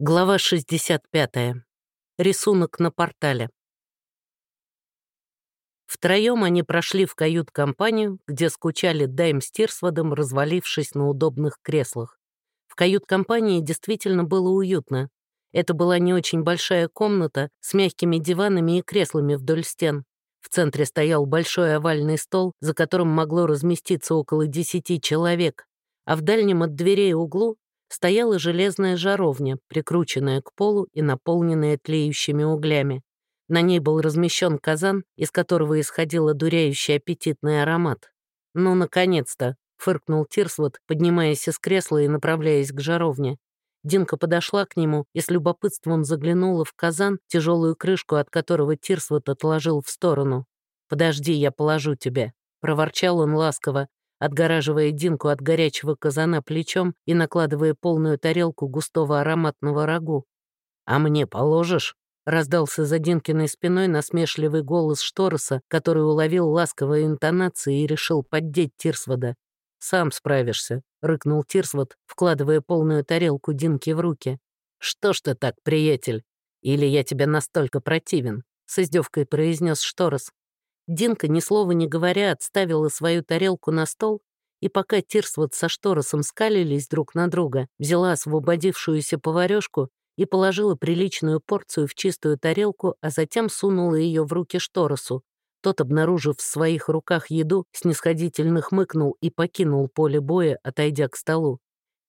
Глава 65. Рисунок на портале. Втроем они прошли в кают-компанию, где скучали Дайм с Тирсводом, развалившись на удобных креслах. В кают-компании действительно было уютно. Это была не очень большая комната с мягкими диванами и креслами вдоль стен. В центре стоял большой овальный стол, за которым могло разместиться около десяти человек, а в дальнем от дверей углу стояла железная жаровня, прикрученная к полу и наполненная тлеющими углями. На ней был размещен казан, из которого исходил одуряющий аппетитный аромат. «Ну, наконец-то!» — фыркнул Тирсвуд, поднимаясь из кресла и направляясь к жаровне. Динка подошла к нему и с любопытством заглянула в казан, тяжелую крышку от которого Тирсвуд отложил в сторону. «Подожди, я положу тебя», — проворчал он ласково, отгораживая Динку от горячего казана плечом и накладывая полную тарелку густого ароматного рагу. «А мне положишь?» — раздался за Динкиной спиной насмешливый голос Штороса, который уловил ласковые интонации и решил поддеть Тирсвода. «Сам справишься», — рыкнул Тирсвод, вкладывая полную тарелку Динки в руки. «Что ж ты так, приятель? Или я тебе настолько противен?» — с издевкой произнес Шторос. Динка, ни слова не говоря, отставила свою тарелку на стол, и пока Тирсвуд со Шторосом скалились друг на друга, взяла освободившуюся поварёшку и положила приличную порцию в чистую тарелку, а затем сунула ее в руки Шторосу. Тот, обнаружив в своих руках еду, снисходительно хмыкнул и покинул поле боя, отойдя к столу.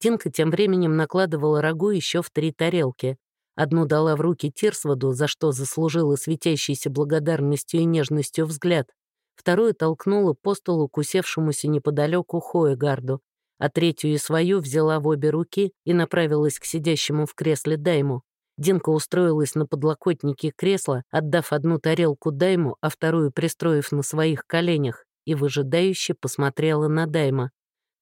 Динка тем временем накладывала рагу еще в три тарелки. Одну дала в руки Тирсводу, за что заслужила светящейся благодарностью и нежностью взгляд. Вторую толкнула по столу к усевшемуся неподалеку Хоегарду, а третью и свою взяла в обе руки и направилась к сидящему в кресле Дайму. Динка устроилась на подлокотнике кресла, отдав одну тарелку Дайму, а вторую пристроив на своих коленях, и выжидающе посмотрела на Дайма.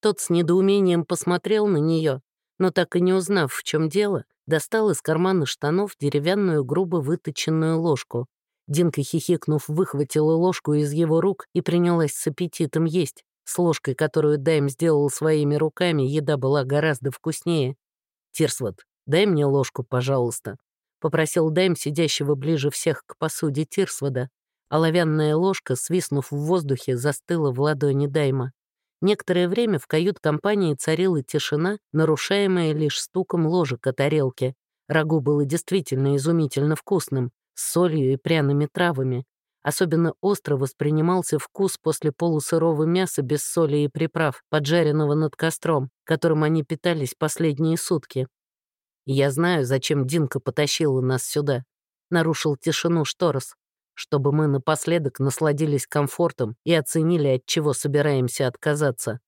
Тот с недоумением посмотрел на нее, но так и не узнав, в чем дело, достал из кармана штанов деревянную грубо выточенную ложку. Динка, хихикнув, выхватила ложку из его рук и принялась с аппетитом есть. С ложкой, которую Дайм сделал своими руками, еда была гораздо вкуснее. «Тирсвот, дай мне ложку, пожалуйста», — попросил Дайм, сидящего ближе всех к посуде Тирсвода. Оловянная ложка, свистнув в воздухе, застыла в ладони Дайма. Некоторое время в кают-компании царила тишина, нарушаемая лишь стуком ложек о тарелке. Рагу было действительно изумительно вкусным, с солью и пряными травами. Особенно остро воспринимался вкус после полусырого мяса без соли и приправ, поджаренного над костром, которым они питались последние сутки. «Я знаю, зачем Динка потащила нас сюда», — нарушил тишину Шторос чтобы мы напоследок насладились комфортом и оценили, от чего собираемся отказаться.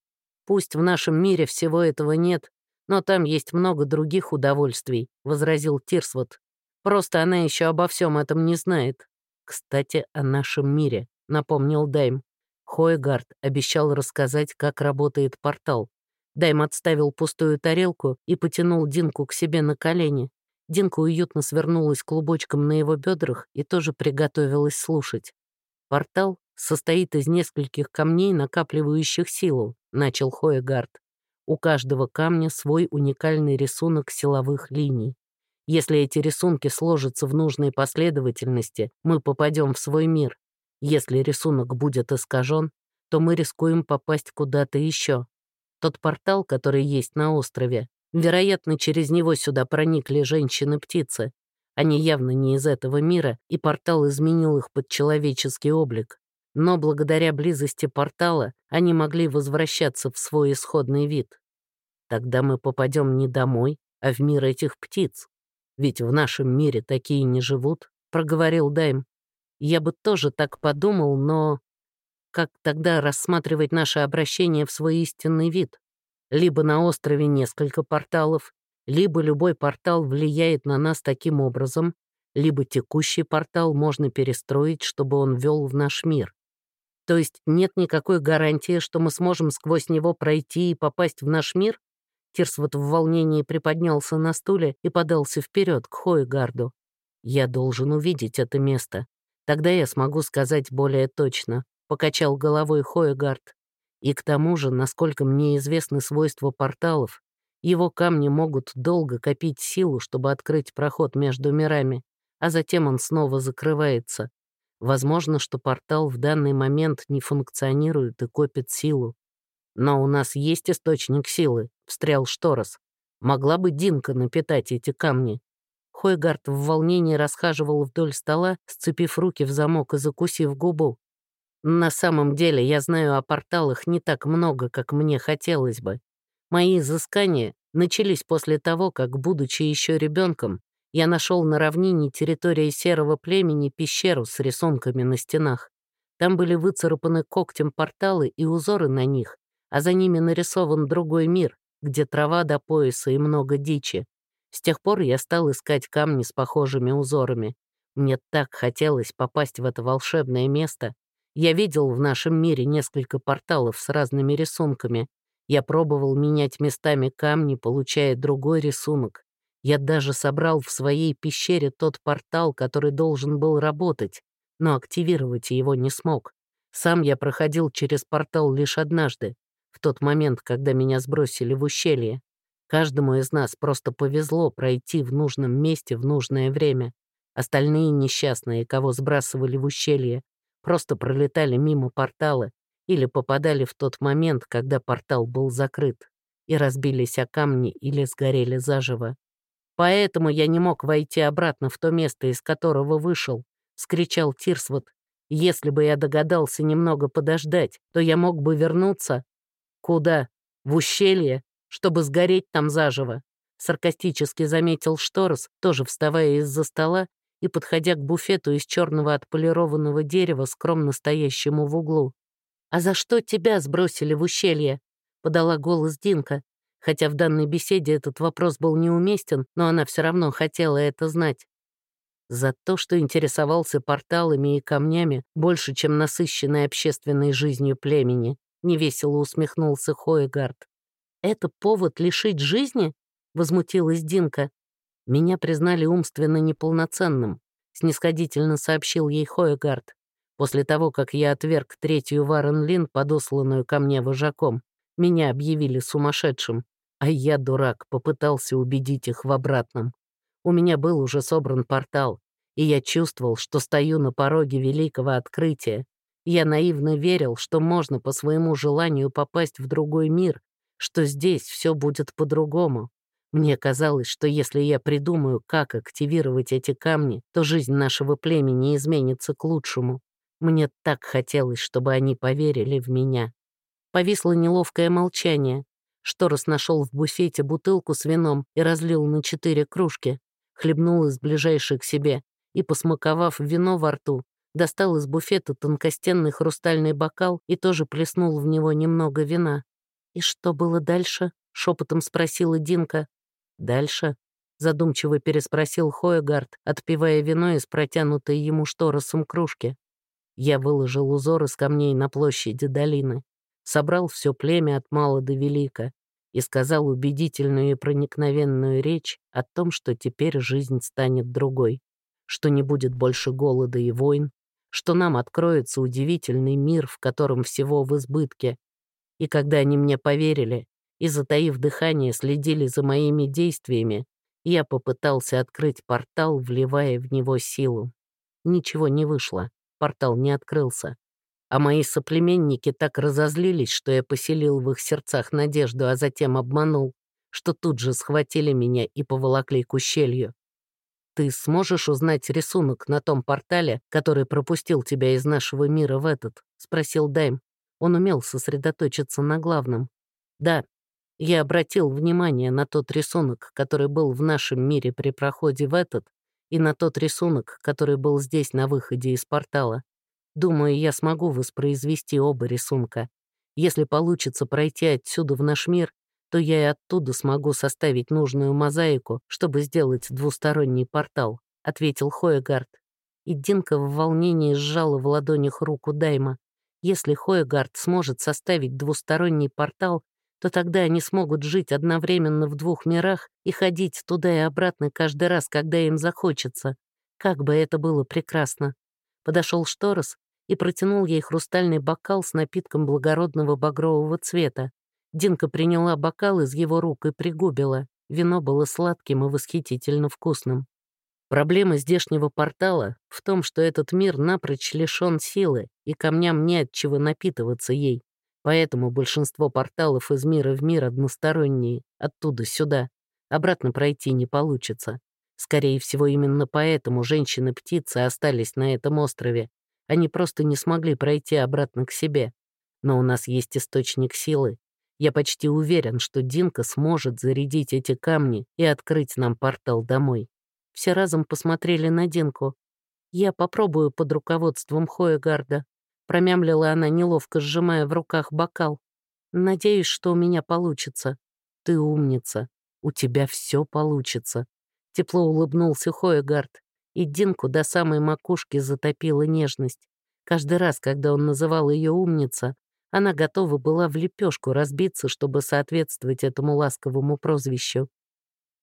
Пусть в нашем мире всего этого нет, но там есть много других удовольствий», — возразил Тирсвот. «Просто она еще обо всем этом не знает». «Кстати, о нашем мире», — напомнил Дайм. Хойгард обещал рассказать, как работает портал. Дайм отставил пустую тарелку и потянул Динку к себе на колени. Динка уютно свернулась клубочком на его бедрах и тоже приготовилась слушать. «Портал состоит из нескольких камней, накапливающих силу», — начал Хоегард. «У каждого камня свой уникальный рисунок силовых линий. Если эти рисунки сложатся в нужной последовательности, мы попадем в свой мир. Если рисунок будет искажен, то мы рискуем попасть куда-то еще. Тот портал, который есть на острове, Вероятно, через него сюда проникли женщины-птицы. Они явно не из этого мира, и портал изменил их под человеческий облик. Но благодаря близости портала они могли возвращаться в свой исходный вид. Тогда мы попадем не домой, а в мир этих птиц. Ведь в нашем мире такие не живут, — проговорил Дайм. Я бы тоже так подумал, но... Как тогда рассматривать наше обращение в свой истинный вид? Либо на острове несколько порталов, либо любой портал влияет на нас таким образом, либо текущий портал можно перестроить, чтобы он вел в наш мир. То есть нет никакой гарантии, что мы сможем сквозь него пройти и попасть в наш мир? Тирсвот в волнении приподнялся на стуле и подался вперед к Хойгарду. «Я должен увидеть это место. Тогда я смогу сказать более точно», — покачал головой Хойгард. И к тому же, насколько мне известны свойства порталов, Его камни могут долго копить силу, чтобы открыть проход между мирами, а затем он снова закрывается. Возможно, что портал в данный момент не функционирует и копит силу. «Но у нас есть источник силы», — встрял Шторос. «Могла бы Динка напитать эти камни». Хойгард в волнении расхаживал вдоль стола, сцепив руки в замок и закусив губу. «На самом деле я знаю о порталах не так много, как мне хотелось бы. Мои изыскания начались после того, как, будучи еще ребенком, я нашел на равнине территории серого племени пещеру с рисунками на стенах. Там были выцарапаны когтем порталы и узоры на них, а за ними нарисован другой мир, где трава до пояса и много дичи. С тех пор я стал искать камни с похожими узорами. Мне так хотелось попасть в это волшебное место. Я видел в нашем мире несколько порталов с разными рисунками. Я пробовал менять местами камни, получая другой рисунок. Я даже собрал в своей пещере тот портал, который должен был работать, но активировать его не смог. Сам я проходил через портал лишь однажды, в тот момент, когда меня сбросили в ущелье. Каждому из нас просто повезло пройти в нужном месте в нужное время. Остальные несчастные, кого сбрасывали в ущелье, просто пролетали мимо портала или попадали в тот момент, когда портал был закрыт, и разбились о камни или сгорели заживо. Поэтому я не мог войти обратно в то место, из которого вышел, — скричал Тирсвот. Если бы я догадался немного подождать, то я мог бы вернуться. Куда? В ущелье, чтобы сгореть там заживо. Саркастически заметил Шторос, тоже вставая из-за стола и подходя к буфету из черного отполированного дерева, скромно стоящему в углу. «А за что тебя сбросили в ущелье?» — подала голос Динка. Хотя в данной беседе этот вопрос был неуместен, но она все равно хотела это знать. За то, что интересовался порталами и камнями больше, чем насыщенной общественной жизнью племени, невесело усмехнулся Хоегард. «Это повод лишить жизни?» — возмутилась Динка. «Меня признали умственно неполноценным», — снисходительно сообщил ей Хоегард. «После того, как я отверг третью Варен Лин, подосланную ко мне вожаком, меня объявили сумасшедшим. А я, дурак, попытался убедить их в обратном. У меня был уже собран портал, и я чувствовал, что стою на пороге великого открытия. Я наивно верил, что можно по своему желанию попасть в другой мир, что здесь все будет по-другому. Мне казалось, что если я придумаю, как активировать эти камни, то жизнь нашего племени изменится к лучшему. Мне так хотелось, чтобы они поверили в меня. Повисло неловкое молчание. Шторос нашел в буфете бутылку с вином и разлил на четыре кружки, хлебнул из ближайшей к себе и, посмаковав вино во рту, достал из буфета тонкостенный хрустальный бокал и тоже плеснул в него немного вина. «И что было дальше?» — шепотом спросила Динка. «Дальше?» — задумчиво переспросил Хоегард, отпивая вино из протянутой ему шторосом кружки. Я выложил узор из камней на площади долины собрал все племя от мала до велика и сказал убедительную и проникновенную речь о том, что теперь жизнь станет другой, что не будет больше голода и войн, что нам откроется удивительный мир, в котором всего в избытке. И когда они мне поверили и, затаив дыхание, следили за моими действиями, я попытался открыть портал, вливая в него силу. Ничего не вышло, портал не открылся. А мои соплеменники так разозлились, что я поселил в их сердцах надежду, а затем обманул, что тут же схватили меня и поволокли к ущелью. Ты сможешь узнать рисунок на том портале, который пропустил тебя из нашего мира в этот?» — спросил Дайм. Он умел сосредоточиться на главном. «Да, я обратил внимание на тот рисунок, который был в нашем мире при проходе в этот, и на тот рисунок, который был здесь на выходе из портала. Думаю, я смогу воспроизвести оба рисунка. Если получится пройти отсюда в наш мир, то я и оттуда смогу составить нужную мозаику, чтобы сделать двусторонний портал», — ответил Хоегард. И Динка в волнении сжала в ладонях руку Дайма. Если Хоегард сможет составить двусторонний портал, то тогда они смогут жить одновременно в двух мирах и ходить туда и обратно каждый раз, когда им захочется. Как бы это было прекрасно. Подошел Шторос и протянул ей хрустальный бокал с напитком благородного багрового цвета. Динка приняла бокал из его рук и пригубила. Вино было сладким и восхитительно вкусным. Проблема здешнего портала в том, что этот мир напрочь лишён силы, и камням не от чего напитываться ей. Поэтому большинство порталов из мира в мир односторонние, оттуда сюда. Обратно пройти не получится. Скорее всего, именно поэтому женщины-птицы остались на этом острове. Они просто не смогли пройти обратно к себе. Но у нас есть источник силы. Я почти уверен, что Динка сможет зарядить эти камни и открыть нам портал домой. Все разом посмотрели на Динку. «Я попробую под руководством Хоегарда», — промямлила она, неловко сжимая в руках бокал. «Надеюсь, что у меня получится. Ты умница. У тебя все получится». Тепло улыбнулся Хоегард, и Динку до самой макушки затопила нежность. Каждый раз, когда он называл ее умница, она готова была в лепешку разбиться, чтобы соответствовать этому ласковому прозвищу.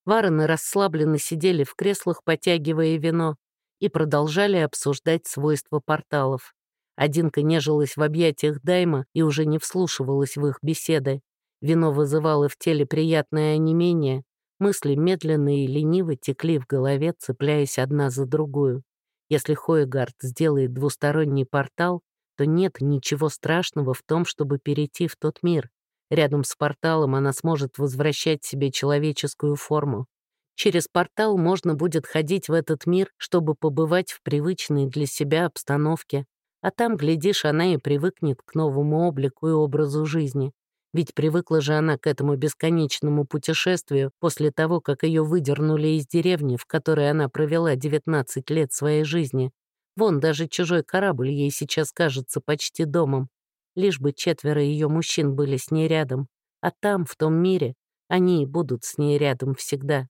Варены расслабленно сидели в креслах, потягивая вино, и продолжали обсуждать свойства порталов. Одинка нежилась в объятиях Дайма и уже не вслушивалась в их беседы. Вино вызывало в теле приятное онемение, мысли медленно и лениво текли в голове, цепляясь одна за другую. Если Хоегард сделает двусторонний портал, то нет ничего страшного в том, чтобы перейти в тот мир. Рядом с порталом она сможет возвращать себе человеческую форму. Через портал можно будет ходить в этот мир, чтобы побывать в привычной для себя обстановке. А там, глядишь, она и привыкнет к новому облику и образу жизни. Ведь привыкла же она к этому бесконечному путешествию после того, как ее выдернули из деревни, в которой она провела 19 лет своей жизни. Вон даже чужой корабль ей сейчас кажется почти домом лишь бы четверо ее мужчин были с ней рядом, а там, в том мире, они и будут с ней рядом всегда.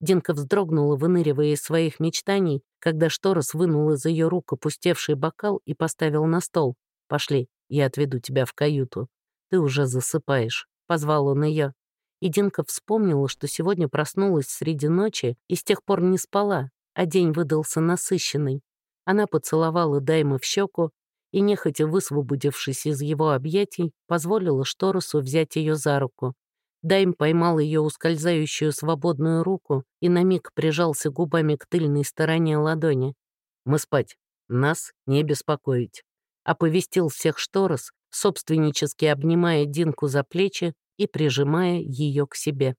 Динка вздрогнула, выныривая из своих мечтаний, когда Шторос вынул из ее рук опустевший бокал и поставил на стол. «Пошли, я отведу тебя в каюту. Ты уже засыпаешь», — позвал он ее. И Динка вспомнила, что сегодня проснулась среди ночи и с тех пор не спала, а день выдался насыщенный. Она поцеловала Дайма в щеку, и, нехотя высвободившись из его объятий, позволила Шторосу взять ее за руку. Дайм поймал ее ускользающую свободную руку и на миг прижался губами к тыльной стороне ладони. «Мы спать. Нас не беспокоить», — оповестил всех Шторос, собственнически обнимая Динку за плечи и прижимая ее к себе.